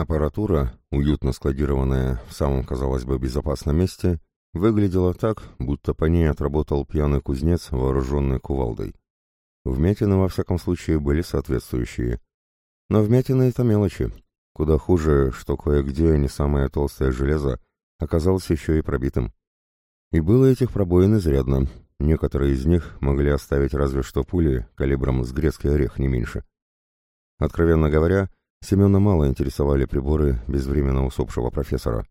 Аппаратура, уютно складированная в самом, казалось бы, безопасном месте, выглядела так, будто по ней отработал пьяный кузнец, вооруженный кувалдой. Вмятины, во всяком случае, были соответствующие. Но вмятины — это мелочи. Куда хуже, что кое-где не самое толстое железо оказалось еще и пробитым. И было этих пробоин изрядно. Некоторые из них могли оставить разве что пули калибром с грецкий орех не меньше. Откровенно говоря, Семена мало интересовали приборы безвременно усопшего профессора.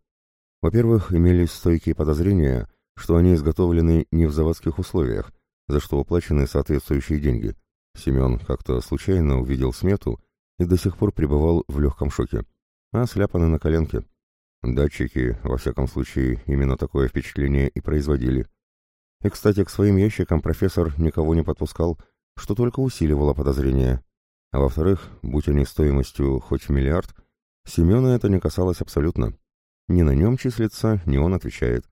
Во-первых, имелись стойкие подозрения, что они изготовлены не в заводских условиях, за что уплачены соответствующие деньги. Семен как-то случайно увидел смету и до сих пор пребывал в легком шоке. А сляпаны на коленке. Датчики, во всяком случае, именно такое впечатление и производили. И, кстати, к своим ящикам профессор никого не подпускал, что только усиливало подозрения. А во-вторых, будь они стоимостью хоть миллиард, Семена это не касалось абсолютно. Ни на нем числится, ни он отвечает.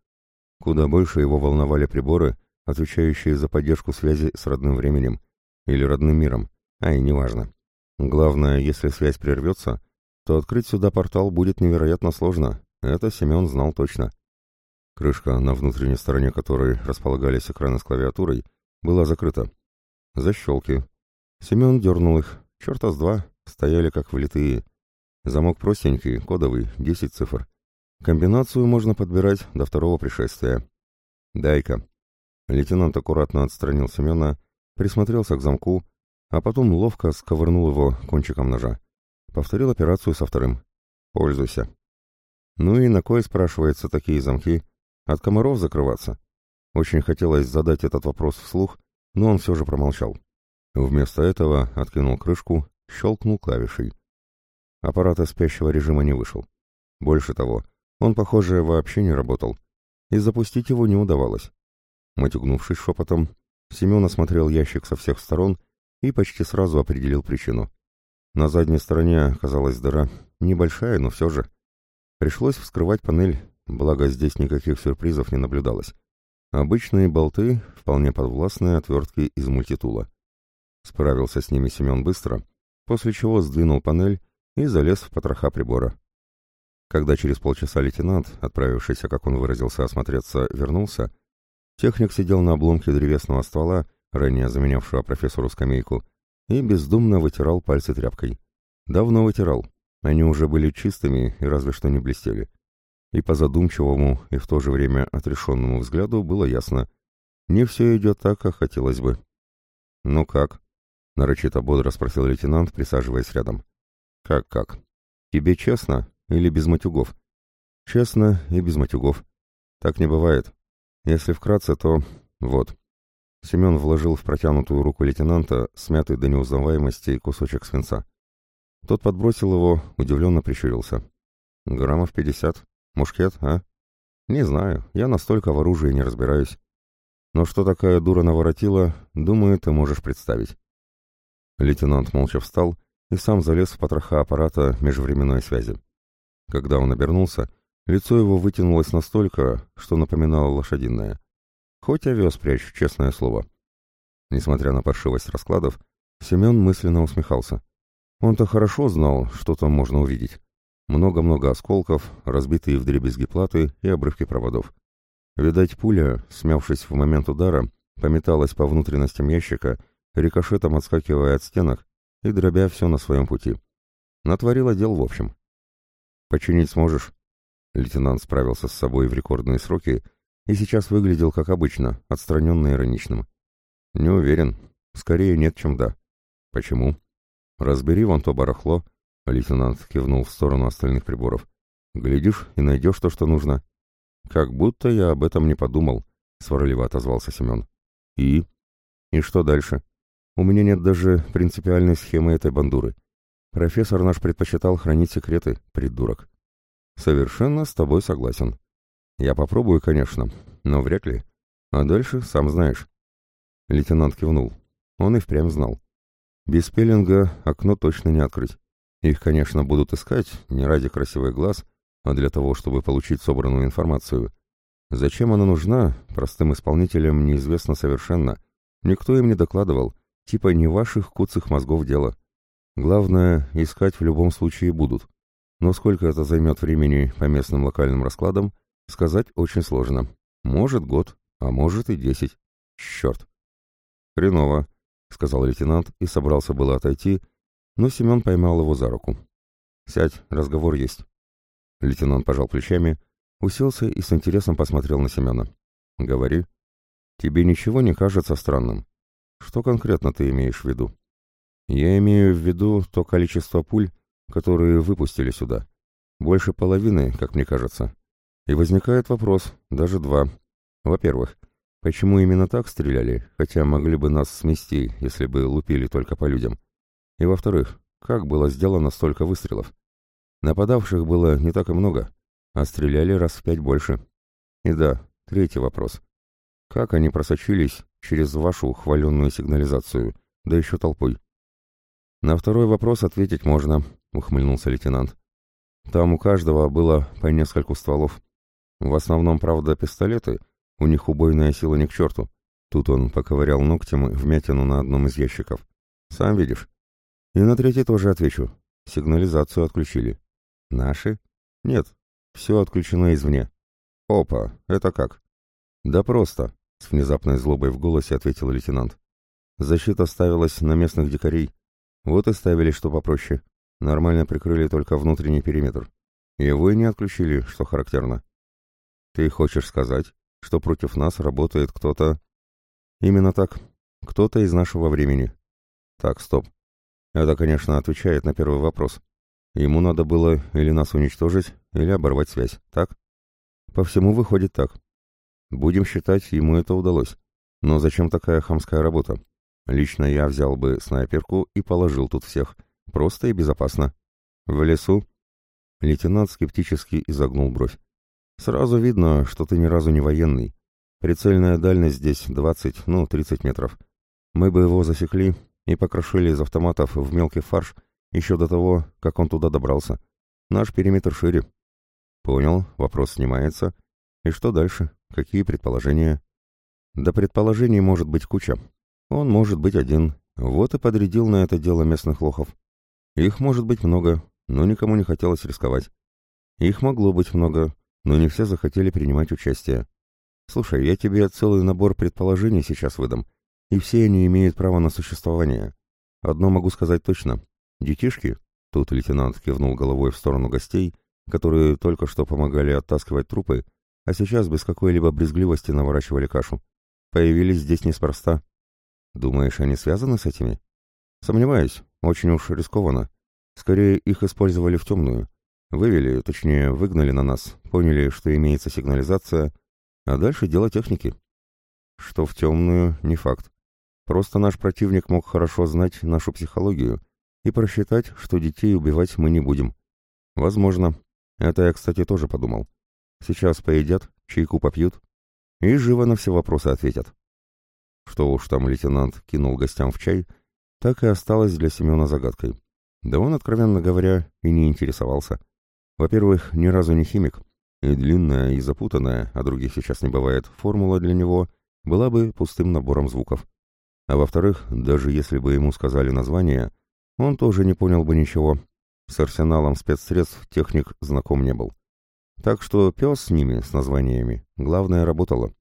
Куда больше его волновали приборы, отвечающие за поддержку связи с родным временем или родным миром, а и неважно. Главное, если связь прервется, то открыть сюда портал будет невероятно сложно, это Семен знал точно. Крышка, на внутренней стороне которой располагались экраны с клавиатурой, была закрыта. Защелки. Семен дернул их, черта с два, стояли как влитые. Замок простенький, кодовый, 10 цифр. Комбинацию можно подбирать до второго пришествия. «Дай-ка». Лейтенант аккуратно отстранил Семена, присмотрелся к замку, а потом ловко сковырнул его кончиком ножа. Повторил операцию со вторым. «Пользуйся». Ну и на кой, спрашивается, такие замки? От комаров закрываться? Очень хотелось задать этот вопрос вслух, но он все же промолчал. Вместо этого откинул крышку, щелкнул клавишей. Аппарата спящего режима не вышел. Больше того, он, похоже, вообще не работал, и запустить его не удавалось. Матюгнувшись шепотом, Семен осмотрел ящик со всех сторон и почти сразу определил причину. На задней стороне оказалась дыра, небольшая, но все же. Пришлось вскрывать панель, благо здесь никаких сюрпризов не наблюдалось. Обычные болты, вполне подвластные отвертки из мультитула. Справился с ними Семен быстро, после чего сдвинул панель и залез в потроха прибора. Когда через полчаса лейтенант, отправившийся, как он выразился, осмотреться, вернулся, техник сидел на обломке древесного ствола, ранее заменявшего профессору скамейку, и бездумно вытирал пальцы тряпкой. Давно вытирал. Они уже были чистыми и разве что не блестели. И по задумчивому и в то же время отрешенному взгляду было ясно. Не все идет так, как хотелось бы. «Ну как?» — нарочито бодро спросил лейтенант, присаживаясь рядом. «Как-как? Тебе честно или без матюгов?» «Честно и без матюгов. Так не бывает. Если вкратце, то... вот». Семен вложил в протянутую руку лейтенанта смятый до неузнаваемости кусочек свинца. Тот подбросил его, удивленно прищурился. «Граммов пятьдесят. Мушкет, а?» «Не знаю, я настолько в оружии не разбираюсь. Но что такая дура наворотила, думаю, ты можешь представить». Лейтенант молча встал и сам залез в потроха аппарата межвременной связи. Когда он обернулся, лицо его вытянулось настолько, что напоминало лошадиное. Хоть овес прячь, честное слово. Несмотря на паршивость раскладов, Семен мысленно усмехался. Он-то хорошо знал, что там можно увидеть. Много-много осколков, разбитые вдребезги платы и обрывки проводов. Видать, пуля, смявшись в момент удара, пометалась по внутренностям ящика, рикошетом отскакивая от стенок и дробя все на своем пути. Натворила дел в общем. «Починить сможешь?» Лейтенант справился с собой в рекордные сроки и сейчас выглядел как обычно, отстраненно ироничным. «Не уверен. Скорее нет, чем да». «Почему?» «Разбери вон то барахло», — лейтенант кивнул в сторону остальных приборов. «Глядишь и найдешь то, что нужно». «Как будто я об этом не подумал», — сварливо отозвался Семен. «И?» «И что дальше? У меня нет даже принципиальной схемы этой бандуры. Профессор наш предпочитал хранить секреты, придурок». «Совершенно с тобой согласен», «Я попробую, конечно, но вряд ли. А дальше сам знаешь». Лейтенант кивнул. Он и впрямь знал. Без пеленга окно точно не открыть. Их, конечно, будут искать не ради красивых глаз, а для того, чтобы получить собранную информацию. Зачем она нужна, простым исполнителям неизвестно совершенно. Никто им не докладывал, типа не ваших куцых мозгов дело. Главное, искать в любом случае будут. Но сколько это займет времени по местным локальным раскладам, сказать очень сложно. Может год, а может и десять. Черт. Хреново, сказал лейтенант и собрался было отойти, но Семен поймал его за руку. «Сядь, разговор есть». Лейтенант пожал плечами, уселся и с интересом посмотрел на Семена. «Говори. Тебе ничего не кажется странным? Что конкретно ты имеешь в виду?» «Я имею в виду то количество пуль, которые выпустили сюда. Больше половины, как мне кажется. И возникает вопрос, даже два. Во-первых, почему именно так стреляли, хотя могли бы нас смести, если бы лупили только по людям? И во-вторых, как было сделано столько выстрелов? Нападавших было не так и много, а стреляли раз в пять больше. И да, третий вопрос. Как они просочились через вашу хваленную сигнализацию, да еще толпой? На второй вопрос ответить можно, ухмыльнулся лейтенант. Там у каждого было по нескольку стволов. В основном, правда, пистолеты, у них убойная сила не к черту. Тут он поковырял ногтем вмятину на одном из ящиков. Сам видишь. И на третий тоже отвечу. Сигнализацию отключили. Наши? Нет, все отключено извне. Опа, это как? Да просто, с внезапной злобой в голосе ответил лейтенант. Защита ставилась на местных дикарей. Вот и ставили, что попроще. Нормально прикрыли только внутренний периметр. Его и не отключили, что характерно. Ты хочешь сказать, что против нас работает кто-то... Именно так. Кто-то из нашего времени. Так, стоп. Это, конечно, отвечает на первый вопрос. Ему надо было или нас уничтожить, или оборвать связь, так? По всему выходит так. Будем считать, ему это удалось. Но зачем такая хамская работа? Лично я взял бы снайперку и положил тут всех. Просто и безопасно. В лесу? Лейтенант скептически изогнул бровь. Сразу видно, что ты ни разу не военный. Прицельная дальность здесь 20, ну, 30 метров. Мы бы его засекли и покрошили из автоматов в мелкий фарш еще до того, как он туда добрался. Наш периметр шире. Понял, вопрос снимается. И что дальше? Какие предположения? Да предположений может быть куча. Он может быть один. Вот и подрядил на это дело местных лохов. Их может быть много, но никому не хотелось рисковать. Их могло быть много, но не все захотели принимать участие. Слушай, я тебе целый набор предположений сейчас выдам, и все они имеют право на существование. Одно могу сказать точно. Детишки, тут лейтенант кивнул головой в сторону гостей, которые только что помогали оттаскивать трупы, а сейчас без какой-либо брезгливости наворачивали кашу. Появились здесь неспроста. Думаешь, они связаны с этими? Сомневаюсь, очень уж рискованно. Скорее, их использовали в темную. Вывели, точнее, выгнали на нас, поняли, что имеется сигнализация, а дальше дело техники. Что в темную, не факт. Просто наш противник мог хорошо знать нашу психологию и просчитать, что детей убивать мы не будем. Возможно. Это я, кстати, тоже подумал. Сейчас поедят, чайку попьют и живо на все вопросы ответят. Что уж там лейтенант кинул гостям в чай, так и осталось для Семена загадкой. Да он, откровенно говоря, и не интересовался. Во-первых, ни разу не химик, и длинная и запутанная, а других сейчас не бывает, формула для него была бы пустым набором звуков. А во-вторых, даже если бы ему сказали название, он тоже не понял бы ничего. С арсеналом спецсредств техник знаком не был. Так что пес с ними, с названиями, главное, работало.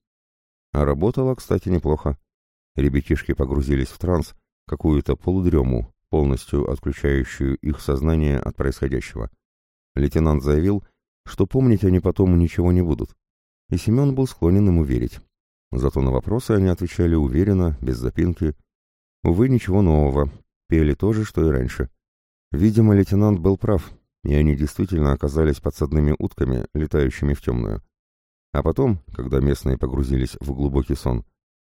А работало, кстати, неплохо. Ребятишки погрузились в транс, какую-то полудрему, полностью отключающую их сознание от происходящего. Лейтенант заявил, что помнить они потом ничего не будут. И Семен был склонен ему верить. Зато на вопросы они отвечали уверенно, без запинки. Увы, ничего нового. Пели то же, что и раньше. Видимо, лейтенант был прав, и они действительно оказались подсадными утками, летающими в темную. А потом, когда местные погрузились в глубокий сон,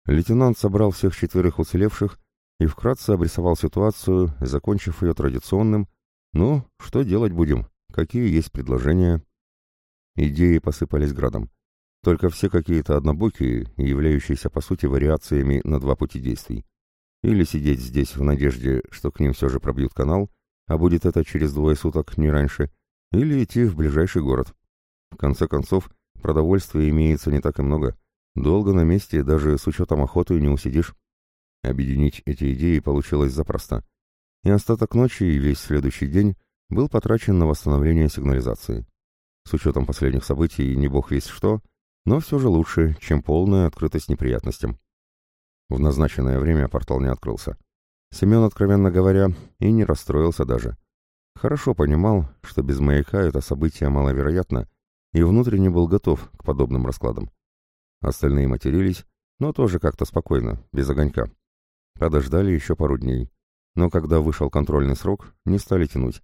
лейтенант собрал всех четверых уцелевших и вкратце обрисовал ситуацию, закончив ее традиционным «Ну, что делать будем? Какие есть предложения?» Идеи посыпались градом. Только все какие-то однобокие, являющиеся по сути вариациями на два пути действий. Или сидеть здесь в надежде, что к ним все же пробьют канал, а будет это через двое суток, не раньше, или идти в ближайший город. В конце концов, продовольствия имеется не так и много. Долго на месте, даже с учетом охоты, не усидишь. Объединить эти идеи получилось запросто. И остаток ночи и весь следующий день был потрачен на восстановление сигнализации. С учетом последних событий не бог весь что, но все же лучше, чем полная открытость неприятностям. В назначенное время портал не открылся. Семен, откровенно говоря, и не расстроился даже. Хорошо понимал, что без маяка это событие маловероятно, и внутренне был готов к подобным раскладам. Остальные матерились, но тоже как-то спокойно, без огонька. Подождали еще пару дней, но когда вышел контрольный срок, не стали тянуть.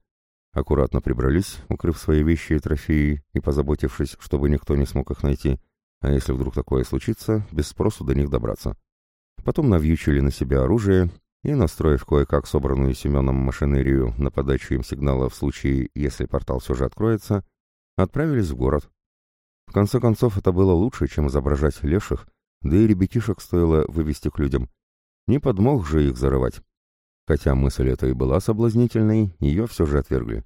Аккуратно прибрались, укрыв свои вещи и трофеи и позаботившись, чтобы никто не смог их найти, а если вдруг такое случится, без спросу до них добраться. Потом навьючили на себя оружие и, настроив кое-как собранную Семеном машинерию на подачу им сигнала в случае, если портал все же откроется, отправились в город. В конце концов, это было лучше, чем изображать леших, да и ребятишек стоило вывести к людям. Не подмог же их зарывать. Хотя мысль эта и была соблазнительной, ее все же отвергли.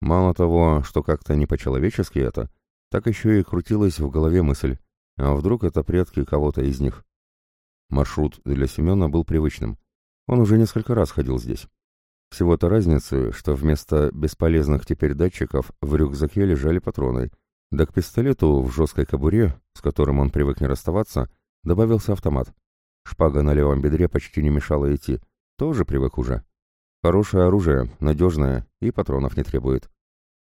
Мало того, что как-то не по-человечески это, так еще и крутилась в голове мысль, а вдруг это предки кого-то из них. Маршрут для Семена был привычным. Он уже несколько раз ходил здесь. Всего-то разницы, что вместо бесполезных теперь датчиков в рюкзаке лежали патроны, да к пистолету в жесткой кобуре, с которым он привык не расставаться, добавился автомат. Шпага на левом бедре почти не мешала идти, тоже привык уже. Хорошее оружие, надежное и патронов не требует.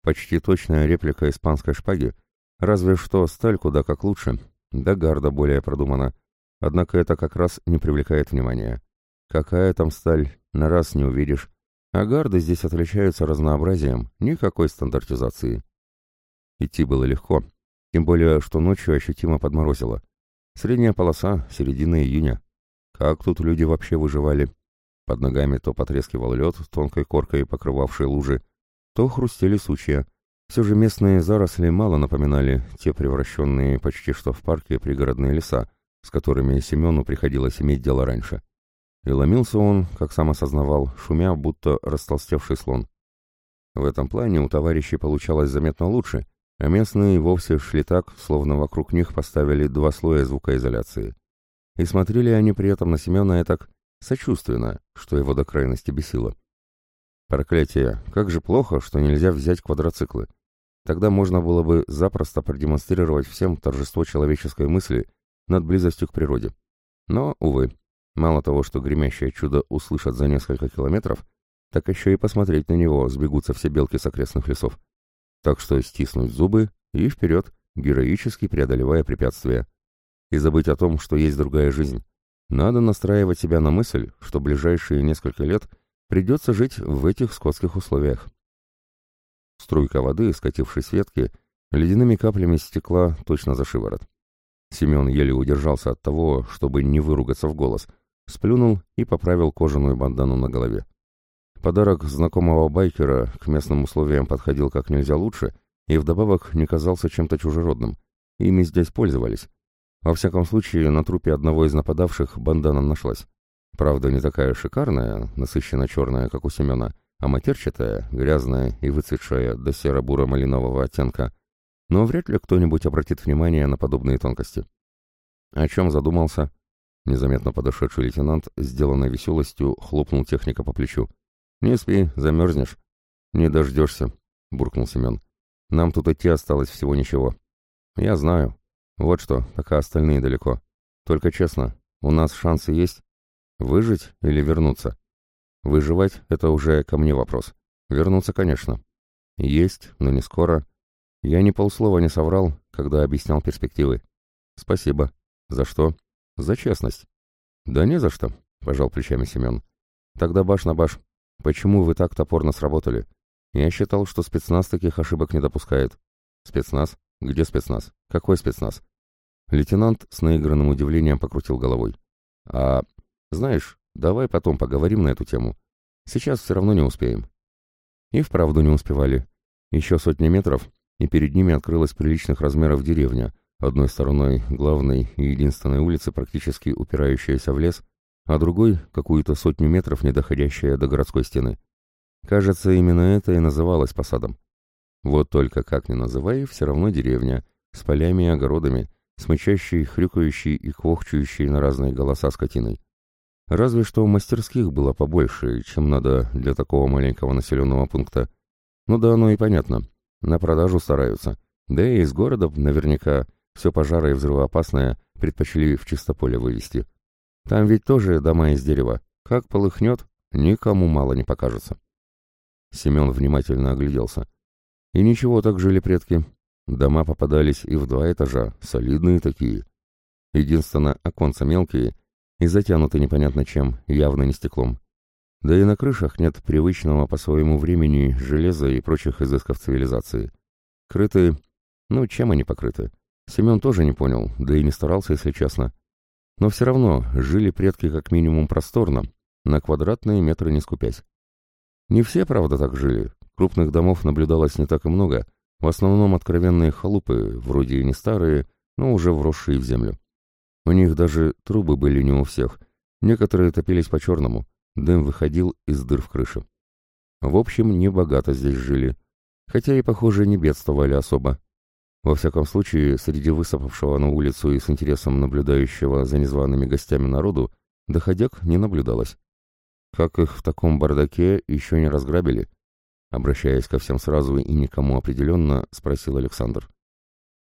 Почти точная реплика испанской шпаги, разве что сталь куда как лучше, да гарда более продумана. Однако это как раз не привлекает внимания. Какая там сталь, на раз не увидишь. А гарды здесь отличаются разнообразием, никакой стандартизации. Идти было легко, тем более, что ночью ощутимо подморозило. Средняя полоса, середина июня. Как тут люди вообще выживали? Под ногами то потрескивал лед, тонкой коркой покрывавший лужи, то хрустели сучья. Все же местные заросли мало напоминали те превращенные почти что в парке пригородные леса, с которыми Семену приходилось иметь дело раньше. И ломился он, как сам осознавал, шумя, будто растолстевший слон. В этом плане у товарищей получалось заметно лучше, а местные вовсе шли так, словно вокруг них поставили два слоя звукоизоляции. И смотрели они при этом на Семена так сочувственно, что его до крайности бесило. Проклятие, как же плохо, что нельзя взять квадроциклы. Тогда можно было бы запросто продемонстрировать всем торжество человеческой мысли над близостью к природе. Но, увы, мало того, что гремящее чудо услышат за несколько километров, так еще и посмотреть на него сбегутся все белки с окрестных лесов. Так что стиснуть зубы и вперед, героически преодолевая препятствия. И забыть о том, что есть другая жизнь. Надо настраивать себя на мысль, что ближайшие несколько лет придется жить в этих скотских условиях. Струйка воды, скатившись с ветки, ледяными каплями стекла точно за шиворот. Семен еле удержался от того, чтобы не выругаться в голос, сплюнул и поправил кожаную бандану на голове. Подарок знакомого байкера к местным условиям подходил как нельзя лучше и вдобавок не казался чем-то чужеродным. Ими здесь пользовались. Во всяком случае, на трупе одного из нападавших бандана нашлась. Правда, не такая шикарная, насыщенно черная, как у Семена, а матерчатая, грязная и выцветшая до серо-буро-малинового оттенка, но вряд ли кто-нибудь обратит внимание на подобные тонкости. О чем задумался? Незаметно подошедший лейтенант, сделанной веселостью, хлопнул техника по плечу. «Не спи, замерзнешь». «Не дождешься», — буркнул Семен. «Нам тут идти осталось всего ничего». «Я знаю. Вот что, пока остальные далеко. Только честно, у нас шансы есть? Выжить или вернуться?» «Выживать — это уже ко мне вопрос. Вернуться, конечно». «Есть, но не скоро. Я ни полслова не соврал, когда объяснял перспективы. Спасибо. За что? За честность. Да не за что, пожал плечами Семен. Тогда баш на баш. Почему вы так топорно сработали? Я считал, что спецназ таких ошибок не допускает. Спецназ? Где спецназ? Какой спецназ? Лейтенант с наигранным удивлением покрутил головой. А, знаешь, давай потом поговорим на эту тему. Сейчас все равно не успеем. И вправду не успевали. Еще сотни метров, и перед ними открылась приличных размеров деревня, одной стороной главной и единственной улицы, практически упирающаяся в лес, а другой — какую-то сотню метров, не доходящая до городской стены. Кажется, именно это и называлось посадом. Вот только как ни называй, все равно деревня, с полями и огородами, с мычащей, хрюкающей и квохчущей на разные голоса скотиной. Разве что мастерских было побольше, чем надо для такого маленького населенного пункта — Ну да оно и понятно. На продажу стараются. Да и из города наверняка все пожары и взрывоопасное предпочли в чистополе вывести. Там ведь тоже дома из дерева. Как полыхнет, никому мало не покажется. Семен внимательно огляделся. И ничего, так жили предки. Дома попадались и в два этажа, солидные такие. Единственно, оконца мелкие и затянуты непонятно чем, явно не стеклом. Да и на крышах нет привычного по своему времени железа и прочих изысков цивилизации. Крыты... Ну, чем они покрыты? Семен тоже не понял, да и не старался, если честно. Но все равно жили предки как минимум просторно, на квадратные метры не скупясь. Не все, правда, так жили. Крупных домов наблюдалось не так и много, в основном откровенные халупы, вроде и не старые, но уже вросшие в землю. У них даже трубы были не у всех, некоторые топились по-черному, дым выходил из дыр в крыше. В общем, не богато здесь жили, хотя и, похоже, не бедствовали особо. Во всяком случае, среди высыпавшего на улицу и с интересом наблюдающего за незваными гостями народу, доходяг не наблюдалось. Как их в таком бардаке еще не разграбили? Обращаясь ко всем сразу и никому определенно, спросил Александр.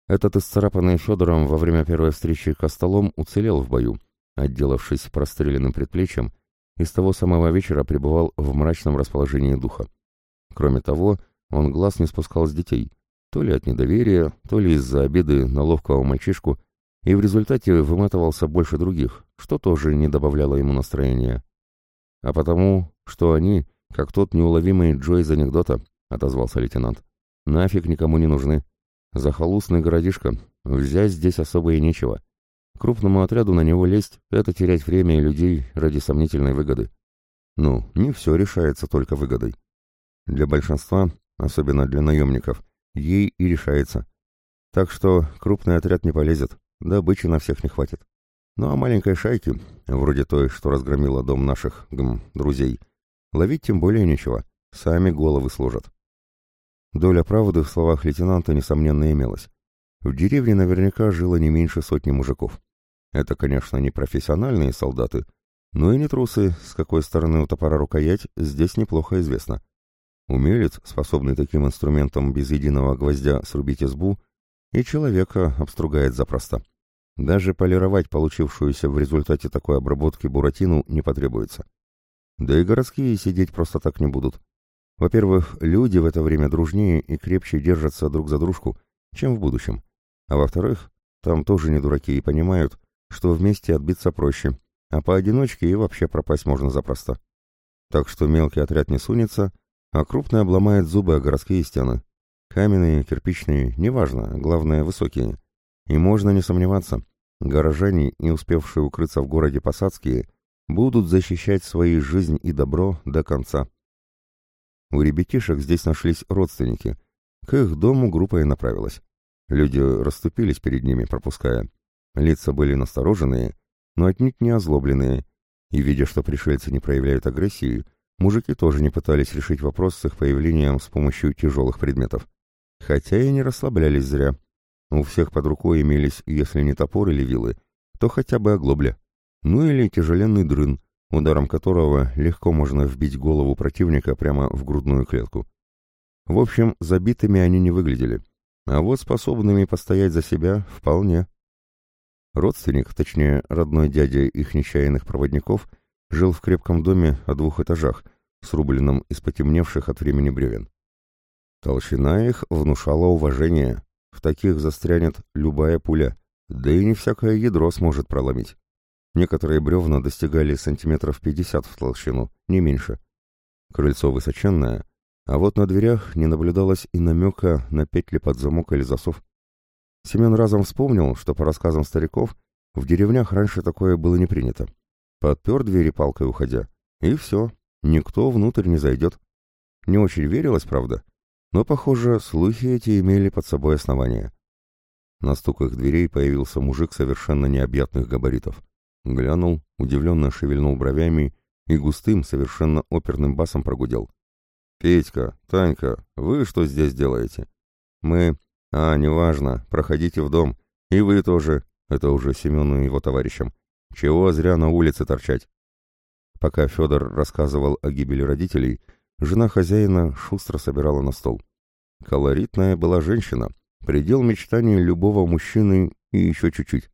Этот исцарапанный Федором во время первой встречи Костолом уцелел в бою, отделавшись простреленным предплечьем, и с того самого вечера пребывал в мрачном расположении духа. Кроме того, он глаз не спускал с детей, то ли от недоверия, то ли из-за обиды на ловкого мальчишку, и в результате выматывался больше других, что тоже не добавляло ему настроения. А потому, что они, как тот неуловимый Джо из анекдота, отозвался лейтенант, нафиг никому не нужны. Захолустный городишко, взять здесь особо и нечего. Крупному отряду на него лезть — это терять время и людей ради сомнительной выгоды. Ну, не все решается только выгодой. Для большинства, особенно для наемников, ей и решается. Так что крупный отряд не полезет, добычи на всех не хватит. Ну а маленькой шайки, вроде той, что разгромила дом наших, гм, друзей, ловить тем более нечего, сами головы сложат. Доля правды в словах лейтенанта, несомненно, имелась. В деревне наверняка жило не меньше сотни мужиков. Это, конечно, не профессиональные солдаты, но и не трусы, с какой стороны у топора рукоять, здесь неплохо известно. Умелец, способный таким инструментом без единого гвоздя срубить избу, и человека обстругает запросто. Даже полировать получившуюся в результате такой обработки буратину не потребуется. Да и городские сидеть просто так не будут. Во-первых, люди в это время дружнее и крепче держатся друг за дружку, чем в будущем. А во-вторых, там тоже не дураки и понимают, что вместе отбиться проще, а поодиночке и вообще пропасть можно запросто. Так что мелкий отряд не сунется, а крупный обломает зубы о городские стены. Каменные, кирпичные, неважно, главное высокие. И можно не сомневаться, горожане, не успевшие укрыться в городе посадские, будут защищать свои жизнь и добро до конца. У ребятишек здесь нашлись родственники. К их дому группа и направилась. Люди расступились перед ними, пропуская. Лица были настороженные, но отнюдь не озлобленные, и, видя, что пришельцы не проявляют агрессии, мужики тоже не пытались решить вопрос с их появлением с помощью тяжелых предметов. Хотя и не расслаблялись зря. У всех под рукой имелись, если не топор или вилы, то хотя бы оглобля. Ну или тяжеленный дрын, ударом которого легко можно вбить голову противника прямо в грудную клетку. В общем, забитыми они не выглядели, а вот способными постоять за себя вполне. Родственник, точнее, родной дядя их нечаянных проводников, жил в крепком доме о двух этажах, срубленном из потемневших от времени бревен. Толщина их внушала уважение. В таких застрянет любая пуля, да и не всякое ядро сможет проломить. Некоторые бревна достигали сантиметров пятьдесят в толщину, не меньше. Крыльцо высоченное, а вот на дверях не наблюдалось и намека на петли под замок или засов. Семен разом вспомнил, что по рассказам стариков в деревнях раньше такое было не принято. Подпер двери палкой уходя, и все, никто внутрь не зайдет. Не очень верилось, правда, но, похоже, слухи эти имели под собой основания. На стук их дверей появился мужик совершенно необъятных габаритов. Глянул, удивленно шевельнул бровями и густым, совершенно оперным басом прогудел. «Петька, Танька, вы что здесь делаете?» «Мы...» «А, неважно, проходите в дом. И вы тоже». Это уже Семену и его товарищам. «Чего зря на улице торчать?» Пока Федор рассказывал о гибели родителей, жена хозяина шустро собирала на стол. Колоритная была женщина, предел мечтаний любого мужчины и еще чуть-чуть.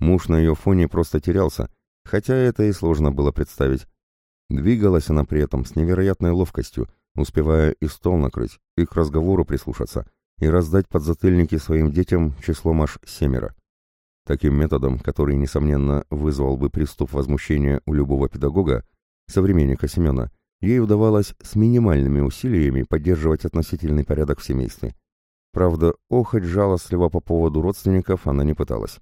Муж на ее фоне просто терялся, хотя это и сложно было представить. Двигалась она при этом с невероятной ловкостью, успевая и стол накрыть, и к разговору прислушаться, и раздать подзатыльники своим детям числом аж семеро. Таким методом, который, несомненно, вызвал бы приступ возмущения у любого педагога, современника Семена, ей удавалось с минимальными усилиями поддерживать относительный порядок в семействе. Правда, охоть жалостливо по поводу родственников она не пыталась.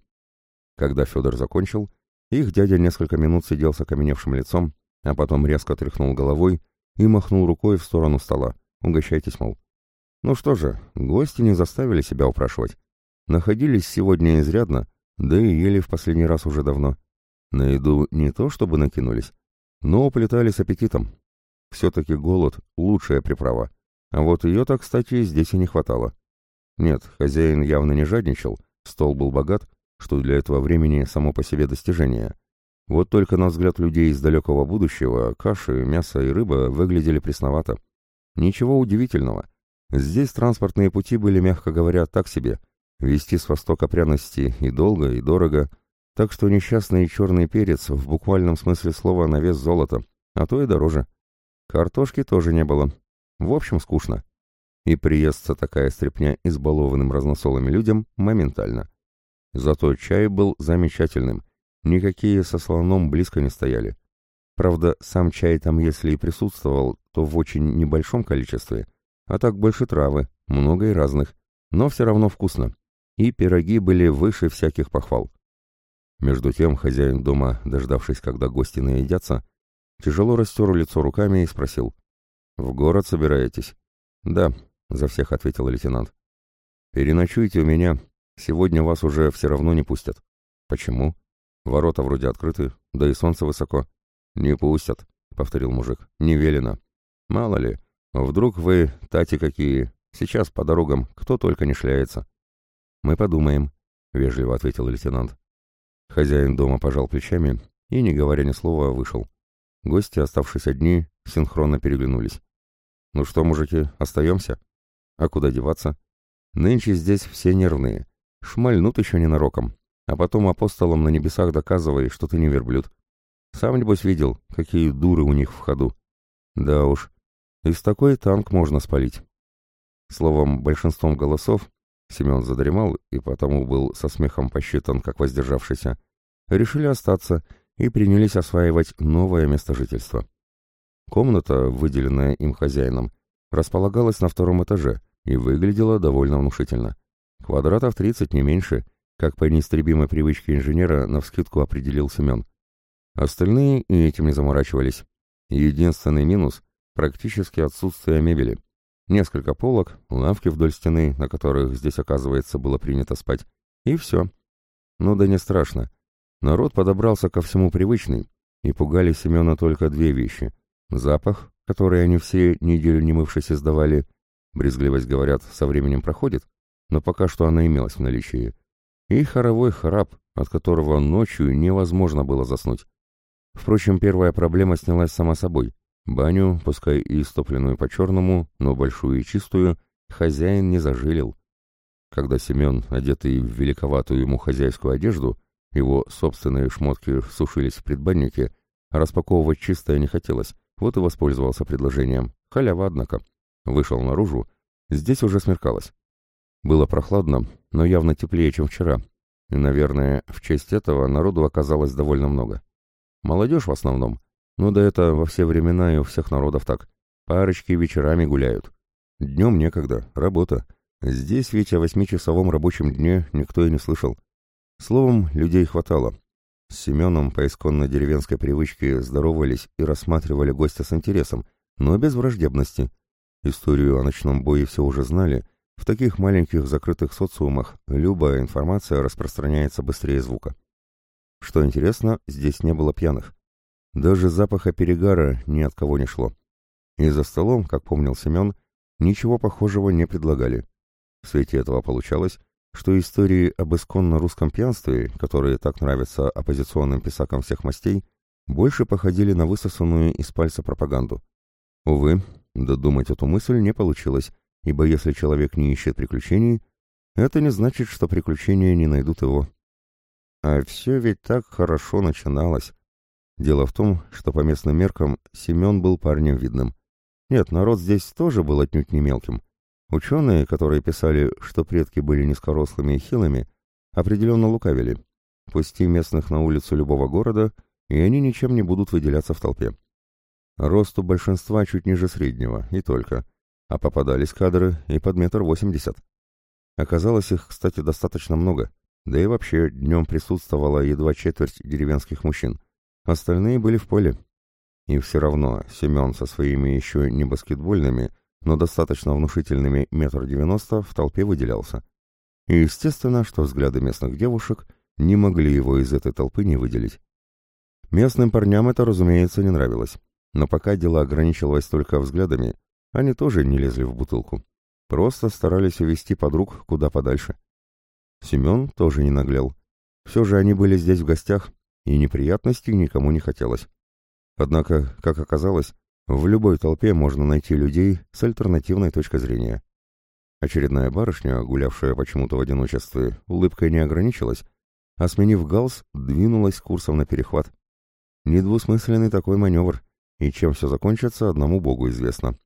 Когда Федор закончил, их дядя несколько минут сидел с окаменевшим лицом, а потом резко тряхнул головой и махнул рукой в сторону стола. «Угощайтесь, мол». Ну что же, гости не заставили себя упрашивать. Находились сегодня изрядно, да и ели в последний раз уже давно. На еду не то чтобы накинулись, но уплетали с аппетитом. Все-таки голод — лучшая приправа. А вот ее-то, кстати, здесь и не хватало. Нет, хозяин явно не жадничал, стол был богат, что для этого времени само по себе достижение. Вот только на взгляд людей из далекого будущего каши, мясо и рыба выглядели пресновато. Ничего удивительного. Здесь транспортные пути были, мягко говоря, так себе. Вести с востока пряности и долго, и дорого. Так что несчастный черный перец в буквальном смысле слова на вес золота, а то и дороже. Картошки тоже не было. В общем, скучно. И приестся такая стряпня избалованным разносолами людям моментально. Зато чай был замечательным. Никакие со слоном близко не стояли. Правда, сам чай там, если и присутствовал, то в очень небольшом количестве. А так больше травы, много и разных. Но все равно вкусно. И пироги были выше всяких похвал. Между тем хозяин дома, дождавшись, когда гости наедятся, тяжело растер лицо руками и спросил. «В город собираетесь?» «Да», — за всех ответил лейтенант. «Переночуйте у меня, Сегодня вас уже все равно не пустят. Почему? Ворота вроде открыты, да и солнце высоко. Не пустят, повторил мужик. Не велено. Мало ли, вдруг вы, тати какие, сейчас по дорогам кто только не шляется. Мы подумаем, вежливо ответил лейтенант. Хозяин дома пожал плечами и, не говоря ни слова, вышел. Гости, оставшись одни, синхронно переглянулись. «Ну что, мужики, остаемся? А куда деваться? Нынче здесь все нервные. Шмальнут еще ненароком, а потом апостолам на небесах доказывай, что ты не верблюд. Сам, небось, видел, какие дуры у них в ходу. Да уж, из такой танк можно спалить. Словом, большинством голосов Семен задремал и потому был со смехом посчитан как воздержавшийся, решили остаться и принялись осваивать новое место жительства. Комната, выделенная им хозяином, располагалась на втором этаже и выглядела довольно внушительно. Квадратов 30, не меньше, как по неистребимой привычке инженера навскидку определил Семен. Остальные и этим не заморачивались. Единственный минус – практически отсутствие мебели. Несколько полок, лавки вдоль стены, на которых здесь, оказывается, было принято спать. И все. Ну да не страшно. Народ подобрался ко всему привычный, и пугали Семена только две вещи. Запах, который они все неделю не мывшись издавали, брезгливость, говорят, со временем проходит, но пока что она имелась в наличии, и хоровой храп, от которого ночью невозможно было заснуть. Впрочем, первая проблема снялась сама собой. Баню, пускай и истопленную по-черному, но большую и чистую, хозяин не зажилил. Когда Семен, одетый в великоватую ему хозяйскую одежду, его собственные шмотки сушились в предбаннике, распаковывать чистое не хотелось, вот и воспользовался предложением. Халява, однако. Вышел наружу, здесь уже смеркалось. Было прохладно, но явно теплее, чем вчера. И, наверное, в честь этого народу оказалось довольно много. Молодежь в основном. Ну да это во все времена и у всех народов так. Парочки вечерами гуляют. Днем некогда, работа. Здесь ведь о восьмичасовом рабочем дне никто и не слышал. Словом, людей хватало. С Семеном по исконно деревенской привычке здоровались и рассматривали гостя с интересом, но без враждебности. Историю о ночном бое все уже знали, в таких маленьких закрытых социумах любая информация распространяется быстрее звука. Что интересно, здесь не было пьяных. Даже запаха перегара ни от кого не шло. И за столом, как помнил Семен, ничего похожего не предлагали. В свете этого получалось, что истории об исконно русском пьянстве, которые так нравятся оппозиционным писакам всех мастей, больше походили на высосанную из пальца пропаганду. Увы, Додумать эту мысль не получилось, ибо если человек не ищет приключений, это не значит, что приключения не найдут его. А все ведь так хорошо начиналось. Дело в том, что по местным меркам Семен был парнем видным. Нет, народ здесь тоже был отнюдь не мелким. Ученые, которые писали, что предки были низкорослыми и хилыми, определенно лукавили. Пусти местных на улицу любого города, и они ничем не будут выделяться в толпе. Рост у большинства чуть ниже среднего, и только. А попадались кадры и под метр восемьдесят. Оказалось их, кстати, достаточно много. Да и вообще, днем присутствовала едва четверть деревенских мужчин. Остальные были в поле. И все равно Семен со своими еще не баскетбольными, но достаточно внушительными метр девяносто в толпе выделялся. И естественно, что взгляды местных девушек не могли его из этой толпы не выделить. Местным парням это, разумеется, не нравилось. Но пока дело ограничивалось только взглядами, они тоже не лезли в бутылку. Просто старались увести подруг куда подальше. Семен тоже не наглел. Все же они были здесь в гостях, и неприятностей никому не хотелось. Однако, как оказалось, в любой толпе можно найти людей с альтернативной точкой зрения. Очередная барышня, гулявшая почему-то в одиночестве, улыбкой не ограничилась, а сменив галс, двинулась курсом на перехват. Недвусмысленный такой маневр, и чем все закончится, одному богу известно.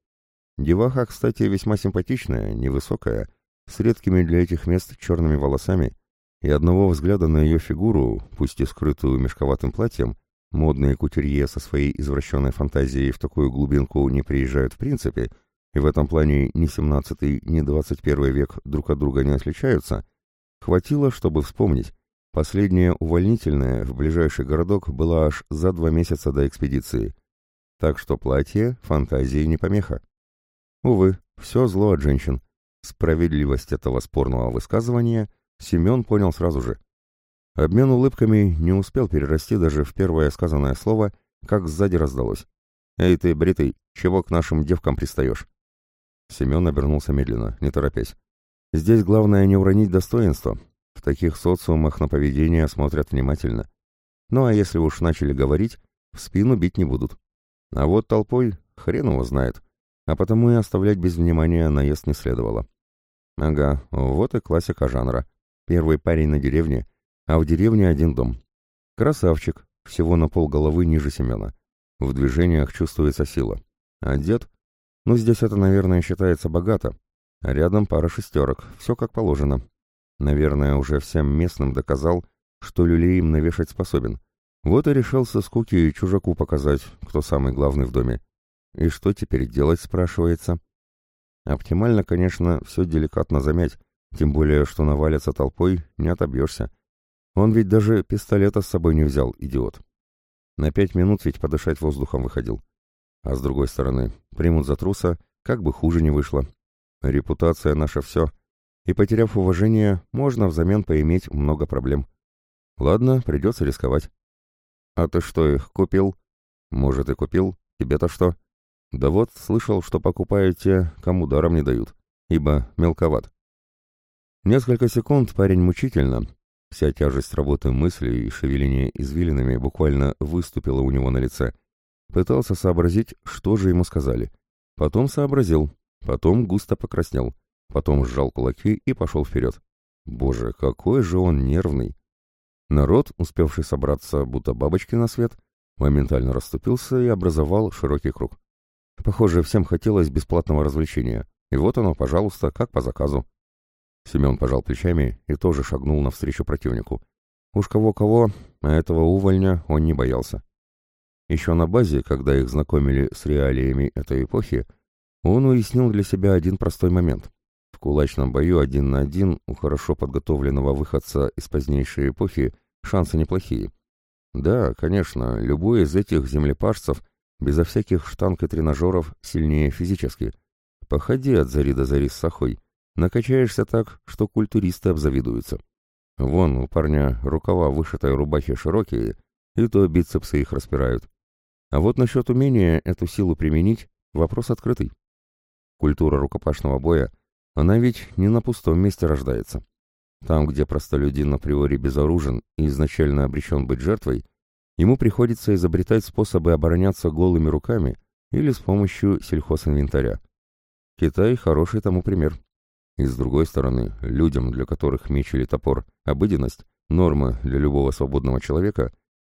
Деваха, кстати, весьма симпатичная, невысокая, с редкими для этих мест черными волосами, и одного взгляда на ее фигуру, пусть и скрытую мешковатым платьем, модные кутюрье со своей извращенной фантазией в такую глубинку не приезжают в принципе, и в этом плане ни 17 ни 21 век друг от друга не отличаются, хватило, чтобы вспомнить. Последняя увольнительная в ближайший городок была аж за два месяца до экспедиции. Так что платье фантазии не помеха. Увы, все зло от женщин. Справедливость этого спорного высказывания Семен понял сразу же. Обмен улыбками не успел перерасти даже в первое сказанное слово, как сзади раздалось. «Эй ты, бритый, чего к нашим девкам пристаешь?» Семен обернулся медленно, не торопясь. «Здесь главное не уронить достоинство. В таких социумах на поведение смотрят внимательно. Ну а если уж начали говорить, в спину бить не будут. А вот толпой хрен его знает, а потому и оставлять без внимания наезд не следовало. Ага, вот и классика жанра. Первый парень на деревне, а в деревне один дом. Красавчик, всего на пол головы ниже Семена. В движениях чувствуется сила. А дед? Ну, здесь это, наверное, считается богато. А рядом пара шестерок, все как положено. Наверное, уже всем местным доказал, что люлей им навешать способен. Вот и решился скуки и чужаку показать, кто самый главный в доме. И что теперь делать, спрашивается. Оптимально, конечно, все деликатно замять, тем более, что навалится толпой, не отобьешься. Он ведь даже пистолета с собой не взял, идиот. На пять минут ведь подышать воздухом выходил. А с другой стороны, примут за труса, как бы хуже не вышло. Репутация наша все. И потеряв уважение, можно взамен поиметь много проблем. Ладно, придется рисковать. А ты что, их купил? Может, и купил. Тебе-то что? Да вот, слышал, что покупают те, кому даром не дают, ибо мелковат. Несколько секунд парень мучительно, вся тяжесть работы мыслей и шевеления извилинами буквально выступила у него на лице. Пытался сообразить, что же ему сказали. Потом сообразил, потом густо покраснел, потом сжал кулаки и пошел вперед. Боже, какой же он нервный! Народ, успевший собраться, будто бабочки на свет, моментально расступился и образовал широкий круг. Похоже, всем хотелось бесплатного развлечения, и вот оно, пожалуйста, как по заказу. Семен пожал плечами и тоже шагнул навстречу противнику. Уж кого-кого, а этого увольня он не боялся. Еще на базе, когда их знакомили с реалиями этой эпохи, он уяснил для себя один простой момент. В кулачном бою один на один у хорошо подготовленного выходца из позднейшей эпохи шансы неплохие. Да, конечно, любой из этих землепашцев безо всяких штанг и тренажеров сильнее физически. Походи от зари до зари с сахой, Накачаешься так, что культуристы обзавидуются. Вон у парня рукава вышитой рубахи широкие, и то бицепсы их распирают. А вот насчет умения эту силу применить — вопрос открытый. Культура рукопашного боя, она ведь не на пустом месте рождается. Там, где простолюдин априори безоружен и изначально обречен быть жертвой, ему приходится изобретать способы обороняться голыми руками или с помощью сельхозинвентаря. Китай – хороший тому пример. И с другой стороны, людям, для которых меч или топор – обыденность, норма для любого свободного человека,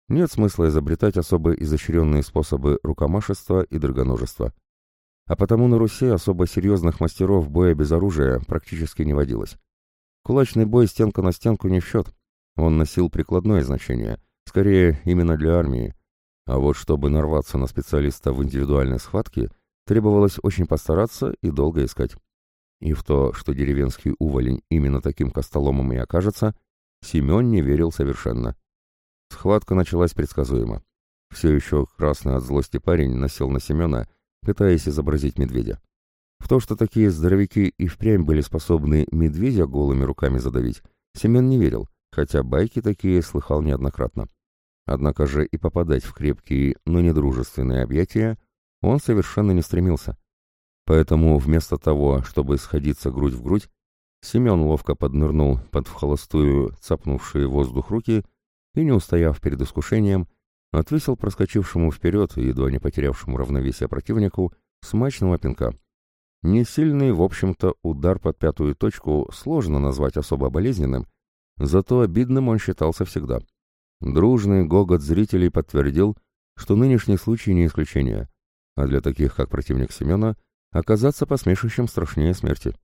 нет смысла изобретать особо изощренные способы рукомашества и драгоножества. А потому на Руси особо серьезных мастеров боя без оружия практически не водилось. Кулачный бой стенка на стенку не в счет. Он носил прикладное значение, скорее именно для армии. А вот чтобы нарваться на специалиста в индивидуальной схватке, требовалось очень постараться и долго искать. И в то, что деревенский уволень именно таким костоломом и окажется, Семен не верил совершенно. Схватка началась предсказуемо. Все еще красный от злости парень насел на Семена, пытаясь изобразить медведя. В то, что такие здоровяки и впрямь были способны медведя голыми руками задавить, Семен не верил, хотя байки такие слыхал неоднократно. Однако же и попадать в крепкие, но недружественные объятия он совершенно не стремился. Поэтому вместо того, чтобы сходиться грудь в грудь, Семен ловко поднырнул под в холостую цапнувшие воздух руки и, не устояв перед искушением, отвесил проскочившему вперед едва не потерявшему равновесие противнику смачного пинка. Несильный, в общем-то, удар под пятую точку сложно назвать особо болезненным, зато обидным он считался всегда. Дружный гогот зрителей подтвердил, что нынешний случай не исключение, а для таких, как противник Семена, оказаться посмешищем страшнее смерти.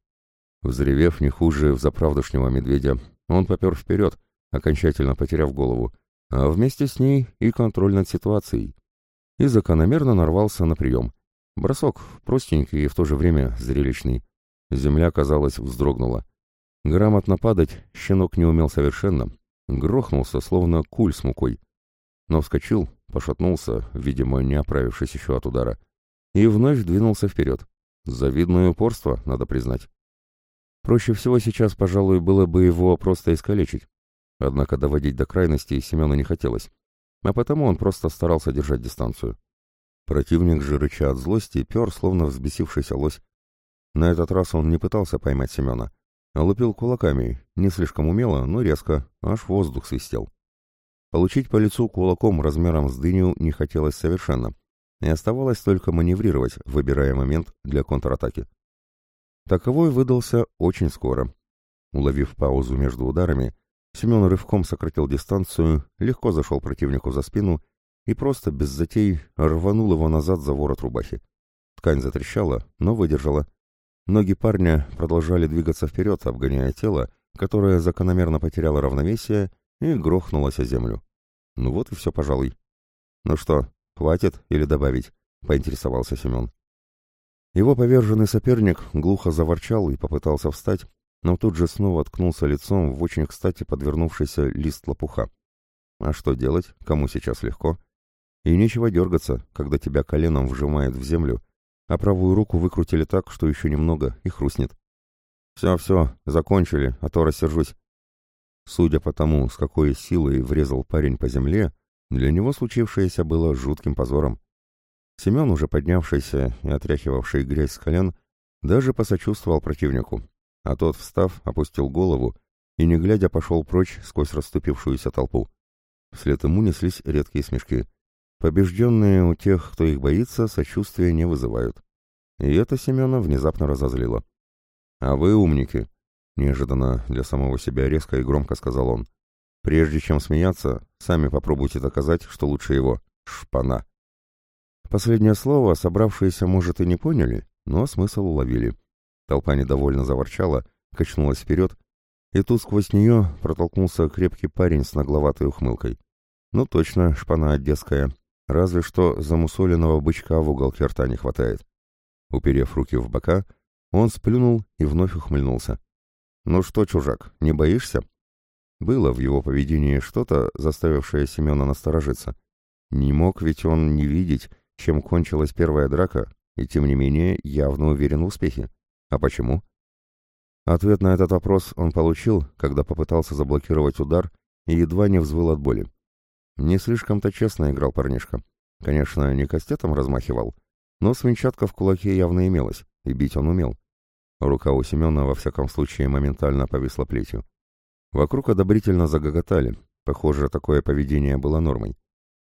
Взревев не хуже взаправдошнего медведя, он попер вперед, окончательно потеряв голову, а вместе с ней и контроль над ситуацией. И закономерно нарвался на прием. Бросок, простенький и в то же время зрелищный. Земля, казалось, вздрогнула. Грамотно падать щенок не умел совершенно. Грохнулся, словно куль с мукой. Но вскочил, пошатнулся, видимо, не оправившись еще от удара, и вновь двинулся вперед. Завидное упорство, надо признать. Проще всего сейчас, пожалуй, было бы его просто искалечить. Однако доводить до крайности Семену не хотелось, а потому он просто старался держать дистанцию. Противник же, рыча от злости, пер, словно взбесившийся лось. На этот раз он не пытался поймать Семена, а лупил кулаками, не слишком умело, но резко, аж воздух свистел. Получить по лицу кулаком размером с дыню не хотелось совершенно, и оставалось только маневрировать, выбирая момент для контратаки. Таковой выдался очень скоро. Уловив паузу между ударами, Семен рывком сократил дистанцию, легко зашел противнику за спину и просто, без затей, рванул его назад за ворот рубахи. Ткань затрещала, но выдержала. Ноги парня продолжали двигаться вперед, обгоняя тело, которое закономерно потеряло равновесие и грохнулось о землю. Ну вот и все, пожалуй. «Ну что, хватит или добавить?» — поинтересовался Семен. Его поверженный соперник глухо заворчал и попытался встать, но тут же снова ткнулся лицом в очень кстати подвернувшийся лист лопуха. А что делать, кому сейчас легко? И нечего дергаться, когда тебя коленом вжимает в землю, а правую руку выкрутили так, что еще немного и хрустнет. «Все-все, закончили, а то рассержусь». Судя по тому, с какой силой врезал парень по земле, для него случившееся было жутким позором. Семен, уже поднявшийся и отряхивавший грязь с колен, даже посочувствовал противнику, а тот, встав, опустил голову и, не глядя, пошел прочь сквозь расступившуюся толпу. Вслед ему неслись редкие смешки. Побежденные у тех, кто их боится, сочувствия не вызывают. И это Семена внезапно разозлило. «А вы умники!» — неожиданно для самого себя резко и громко сказал он. «Прежде чем смеяться, сами попробуйте доказать, что лучше его. Шпана!» Последнее слово собравшиеся, может, и не поняли, но смысл уловили. Толпа недовольно заворчала, качнулась вперед, и тут сквозь нее протолкнулся крепкий парень с нагловатой ухмылкой. Ну точно, шпана одесская. Разве что замусоленного бычка в уголке рта не хватает. Уперев руки в бока, он сплюнул и вновь ухмыльнулся. «Ну что, чужак, не боишься?» Было в его поведении что-то, заставившее Семена насторожиться. Не мог ведь он не видеть, чем кончилась первая драка, и тем не менее явно уверен в успехе. А почему? Ответ на этот вопрос он получил, когда попытался заблокировать удар и едва не взвыл от боли. Не слишком-то честно играл парнишка. Конечно, не кастетом размахивал, но свинчатка в кулаке явно имелась, и бить он умел. Рука у Семена, во всяком случае, моментально повисла плетью. Вокруг одобрительно загоготали. Похоже, такое поведение было нормой.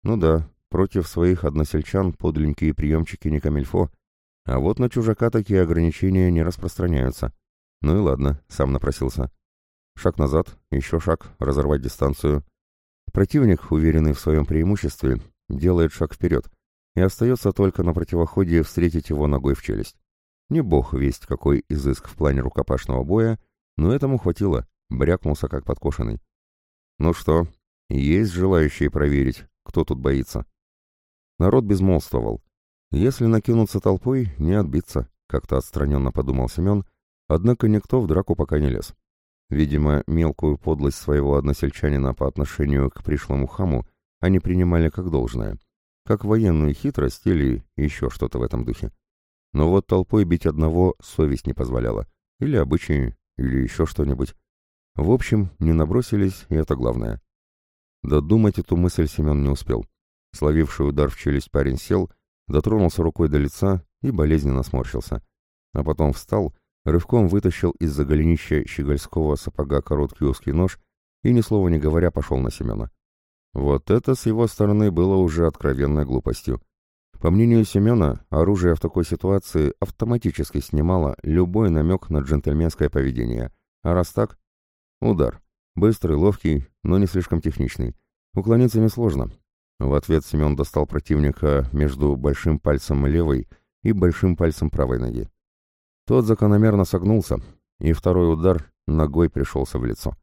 Ну да, против своих односельчан подленькие приемчики не камильфо, а вот на чужака такие ограничения не распространяются. Ну и ладно, сам напросился. Шаг назад, еще шаг, разорвать дистанцию. Противник, уверенный в своем преимуществе, делает шаг вперед, и остается только на противоходе встретить его ногой в челюсть. Не бог весть какой изыск в плане рукопашного боя, но этому хватило, брякнулся как подкошенный. Ну что, есть желающие проверить, кто тут боится? Народ безмолвствовал. Если накинуться толпой, не отбиться, как-то отстраненно подумал Семен, однако никто в драку пока не лез. Видимо, мелкую подлость своего односельчанина по отношению к пришлому хаму они принимали как должное, как военную хитрость или еще что-то в этом духе. Но вот толпой бить одного совесть не позволяла, или обычаи, или еще что-нибудь. В общем, не набросились, и это главное. Додумать эту мысль Семен не успел. Словивший удар в челюсть парень сел, дотронулся рукой до лица и болезненно сморщился. А потом встал, рывком вытащил из-за голенища щегольского сапога короткий узкий нож и, ни слова не говоря, пошел на Семена. Вот это с его стороны было уже откровенной глупостью. По мнению Семена, оружие в такой ситуации автоматически снимало любой намек на джентльменское поведение. А раз так, Удар. Быстрый, ловкий, но не слишком техничный. Уклониться несложно. В ответ Семен достал противника между большим пальцем левой и большим пальцем правой ноги. Тот закономерно согнулся, и второй удар ногой пришелся в лицо.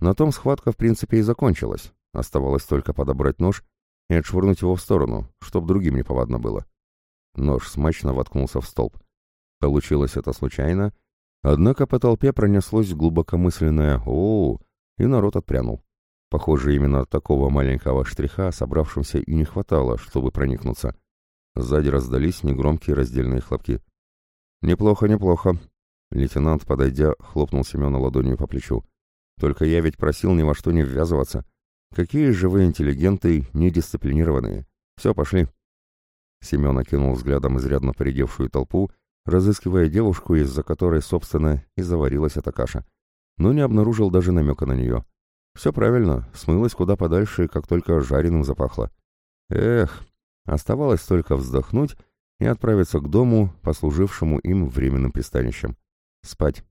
На том схватка в принципе и закончилась. Оставалось только подобрать нож и отшвырнуть его в сторону, чтоб другим неповадно было. Нож смачно воткнулся в столб. Получилось это случайно, Однако по толпе пронеслось глубокомысленное «О!», и народ отпрянул. Похоже, именно такого маленького штриха собравшимся и не хватало, чтобы проникнуться. Сзади раздались негромкие раздельные хлопки. «Неплохо, неплохо», — лейтенант, подойдя, хлопнул Семена ладонью по плечу. «Только я ведь просил ни во что не ввязываться. Какие же вы интеллигенты, недисциплинированные. Все, пошли». Семен окинул взглядом изрядно поредевшую толпу разыскивая девушку, из-за которой, собственно, и заварилась эта каша, но не обнаружил даже намека на нее. Все правильно, смылась куда подальше, как только жареным запахло. Эх, оставалось только вздохнуть и отправиться к дому, послужившему им временным пристанищем. Спать.